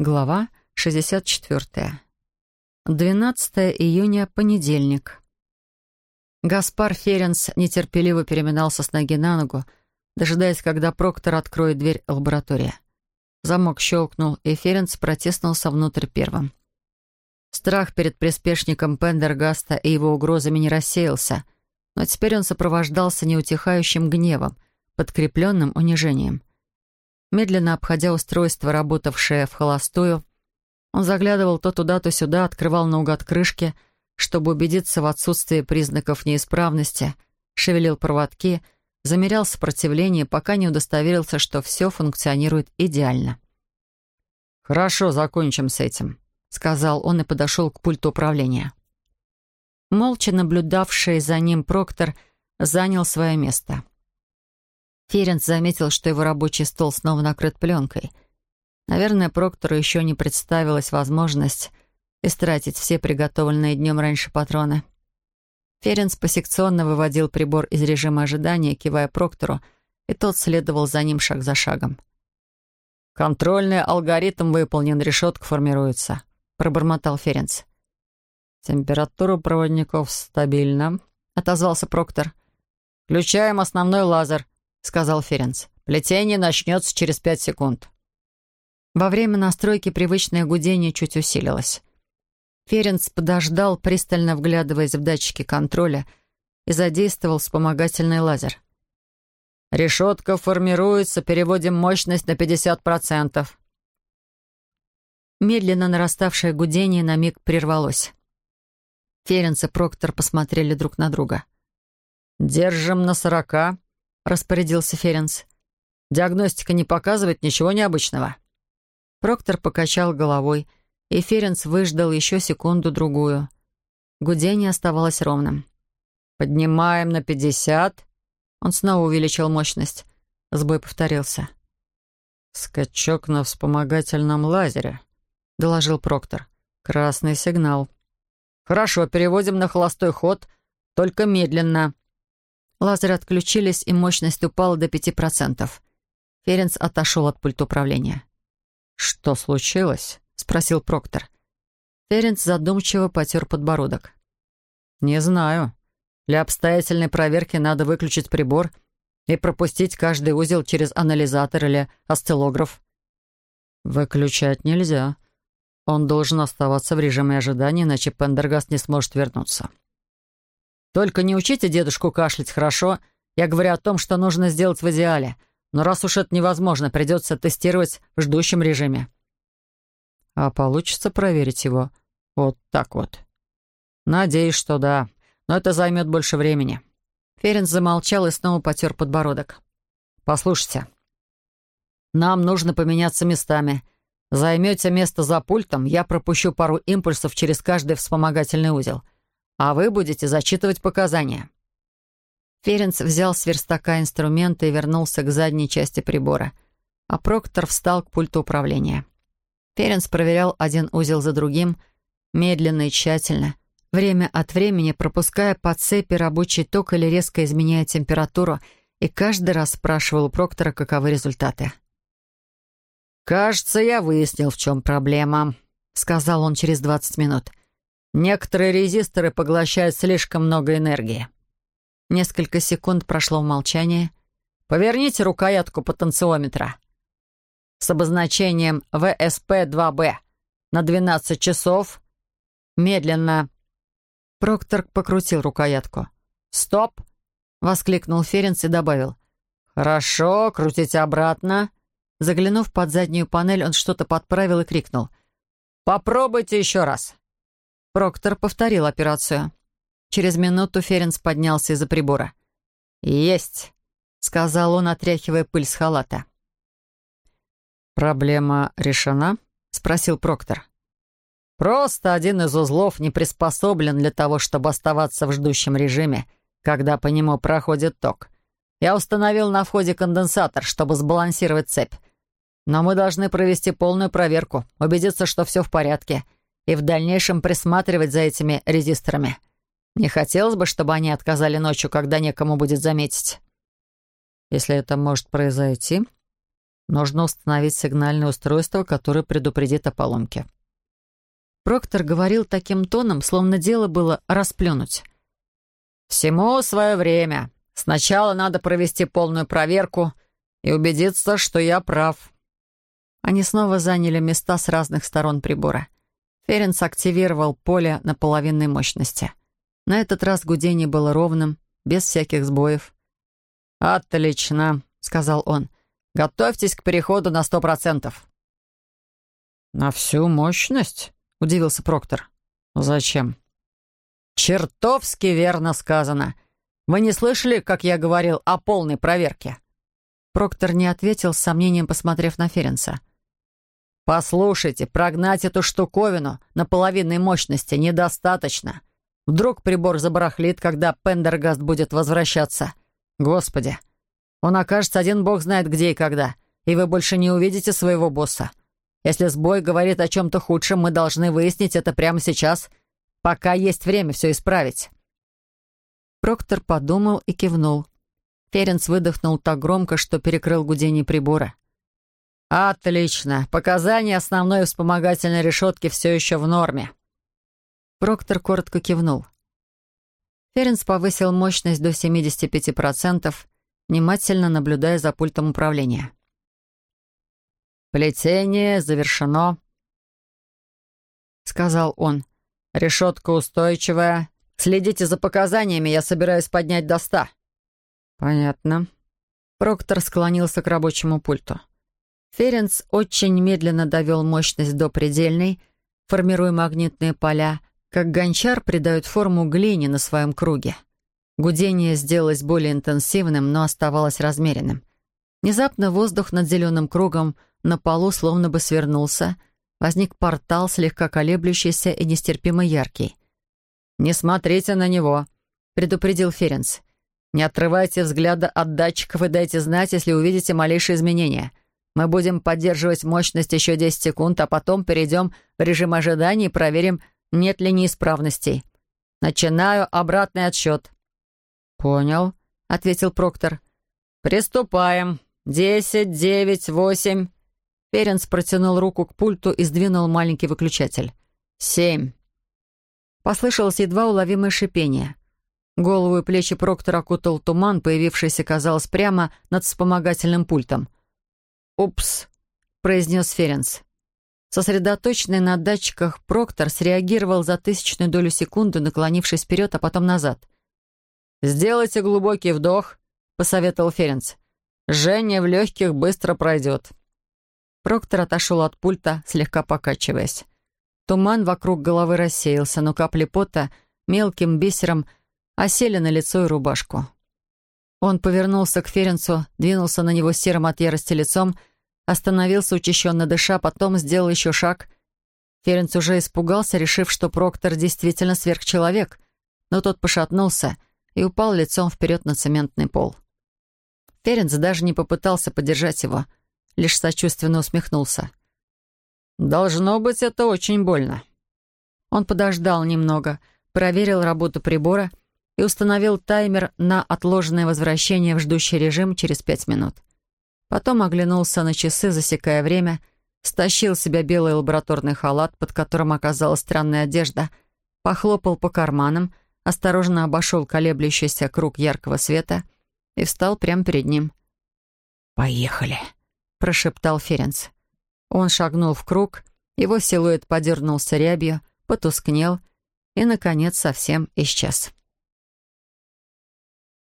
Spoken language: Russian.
Глава 64. 12 июня, понедельник. Гаспар Ференс нетерпеливо переминался с ноги на ногу, дожидаясь, когда Проктор откроет дверь лаборатории. Замок щелкнул, и Ференс протиснулся внутрь первым. Страх перед приспешником Пендергаста и его угрозами не рассеялся, но теперь он сопровождался неутихающим гневом, подкрепленным унижением. Медленно обходя устройство, работавшее в холостую, он заглядывал то туда, то сюда, открывал наугад крышки, чтобы убедиться в отсутствии признаков неисправности, шевелил проводки, замерял сопротивление, пока не удостоверился, что все функционирует идеально. «Хорошо, закончим с этим», — сказал он и подошел к пульту управления. Молча наблюдавший за ним Проктор занял свое место. Ференц заметил, что его рабочий стол снова накрыт пленкой. Наверное, Проктору еще не представилась возможность истратить все приготовленные днем раньше патроны. Ференц посекционно выводил прибор из режима ожидания, кивая Проктору, и тот следовал за ним шаг за шагом. «Контрольный алгоритм выполнен, решетка формируется», — пробормотал Ференц. «Температура проводников стабильна», — отозвался Проктор. «Включаем основной лазер», — сказал Ференц. «Плетение начнется через пять секунд». Во время настройки привычное гудение чуть усилилось. Ференц подождал, пристально вглядываясь в датчики контроля, и задействовал вспомогательный лазер. «Решетка формируется, переводим мощность на 50%. Медленно нараставшее гудение на миг прервалось. Ференц и Проктор посмотрели друг на друга. «Держим на сорока», распорядился Ференс. «Диагностика не показывает ничего необычного». Проктор покачал головой, и Ференс выждал еще секунду-другую. Гудение оставалось ровным. «Поднимаем на пятьдесят». Он снова увеличил мощность. Сбой повторился. «Скачок на вспомогательном лазере», — доложил Проктор. «Красный сигнал». «Хорошо, переводим на холостой ход, только медленно», Лазеры отключились, и мощность упала до пяти процентов. Ференц отошел от пульта управления. «Что случилось?» — спросил Проктор. Ференц задумчиво потер подбородок. «Не знаю. Для обстоятельной проверки надо выключить прибор и пропустить каждый узел через анализатор или осциллограф». «Выключать нельзя. Он должен оставаться в режиме ожидания, иначе Пендергаст не сможет вернуться». Только не учите дедушку кашлять, хорошо? Я говорю о том, что нужно сделать в идеале. Но раз уж это невозможно, придется тестировать в ждущем режиме. А получится проверить его вот так вот? Надеюсь, что да. Но это займет больше времени. Ференс замолчал и снова потер подбородок. «Послушайте, нам нужно поменяться местами. Займете место за пультом, я пропущу пару импульсов через каждый вспомогательный узел а вы будете зачитывать показания». Ференц взял с верстака инструменты и вернулся к задней части прибора, а Проктор встал к пульту управления. Ференц проверял один узел за другим, медленно и тщательно, время от времени пропуская по цепи рабочий ток или резко изменяя температуру, и каждый раз спрашивал у Проктора, каковы результаты. «Кажется, я выяснил, в чем проблема», — сказал он через 20 минут. Некоторые резисторы поглощают слишком много энергии. Несколько секунд прошло в молчании. Поверните рукоятку потенциометра с обозначением ВСП-2Б на 12 часов. Медленно. Проктор покрутил рукоятку. «Стоп!» — воскликнул Ференц и добавил. «Хорошо, крутите обратно». Заглянув под заднюю панель, он что-то подправил и крикнул. «Попробуйте еще раз». Проктор повторил операцию. Через минуту Ференс поднялся из-за прибора. «Есть», — сказал он, отряхивая пыль с халата. «Проблема решена?» — спросил Проктор. «Просто один из узлов не приспособлен для того, чтобы оставаться в ждущем режиме, когда по нему проходит ток. Я установил на входе конденсатор, чтобы сбалансировать цепь. Но мы должны провести полную проверку, убедиться, что все в порядке» и в дальнейшем присматривать за этими резисторами. Не хотелось бы, чтобы они отказали ночью, когда некому будет заметить. Если это может произойти, Нужно установить сигнальное устройство, которое предупредит о поломке. Проктор говорил таким тоном, словно дело было расплюнуть. «Всему свое время. Сначала надо провести полную проверку и убедиться, что я прав». Они снова заняли места с разных сторон прибора. Ференс активировал поле на половинной мощности. На этот раз гудение было ровным, без всяких сбоев. «Отлично», — сказал он. «Готовьтесь к переходу на сто процентов». «На всю мощность?» — удивился Проктор. «Зачем?» «Чертовски верно сказано. Вы не слышали, как я говорил о полной проверке?» Проктор не ответил, с сомнением посмотрев на Ференса. «Послушайте, прогнать эту штуковину на половинной мощности недостаточно. Вдруг прибор забарахлит, когда Пендергаст будет возвращаться. Господи, он окажется один бог знает где и когда, и вы больше не увидите своего босса. Если сбой говорит о чем-то худшем, мы должны выяснить это прямо сейчас, пока есть время все исправить». Проктор подумал и кивнул. Ференс выдохнул так громко, что перекрыл гудение прибора. «Отлично. Показания основной вспомогательной решетки все еще в норме». Проктор коротко кивнул. Ференс повысил мощность до 75%, внимательно наблюдая за пультом управления. «Плетение завершено», — сказал он. «Решетка устойчивая. Следите за показаниями, я собираюсь поднять до ста». «Понятно». Проктор склонился к рабочему пульту. Ференц очень медленно довел мощность до предельной, формируя магнитные поля, как гончар придает форму глине на своем круге. Гудение сделалось более интенсивным, но оставалось размеренным. Внезапно воздух над зеленым кругом на полу словно бы свернулся. Возник портал, слегка колеблющийся и нестерпимо яркий. «Не смотрите на него», — предупредил Ференц. «Не отрывайте взгляда от датчиков и дайте знать, если увидите малейшие изменения. Мы будем поддерживать мощность еще 10 секунд, а потом перейдем в режим ожидания и проверим, нет ли неисправностей. Начинаю обратный отсчет». «Понял», — ответил Проктор. «Приступаем. Десять, девять, восемь». Ференс протянул руку к пульту и сдвинул маленький выключатель. «Семь». Послышалось едва уловимое шипение. Голову и плечи Проктора окутал туман, появившийся, казалось, прямо над вспомогательным пультом. «Упс», — произнес Ференс. Сосредоточенный на датчиках Проктор среагировал за тысячную долю секунды, наклонившись вперед, а потом назад. «Сделайте глубокий вдох», — посоветовал Ференс. «Жжение в легких быстро пройдет». Проктор отошел от пульта, слегка покачиваясь. Туман вокруг головы рассеялся, но капли пота мелким бисером осели на лицо и рубашку. Он повернулся к Ференцу, двинулся на него серым от ярости лицом, остановился, учащенно дыша, потом сделал еще шаг. Ференц уже испугался, решив, что Проктор действительно сверхчеловек, но тот пошатнулся и упал лицом вперед на цементный пол. Ференц даже не попытался поддержать его, лишь сочувственно усмехнулся. «Должно быть, это очень больно». Он подождал немного, проверил работу прибора — и установил таймер на отложенное возвращение в ждущий режим через пять минут. Потом оглянулся на часы, засекая время, стащил себя белый лабораторный халат, под которым оказалась странная одежда, похлопал по карманам, осторожно обошел колеблющийся круг яркого света и встал прямо перед ним. «Поехали», — прошептал Ференц. Он шагнул в круг, его силуэт подернулся рябью, потускнел и, наконец, совсем исчез.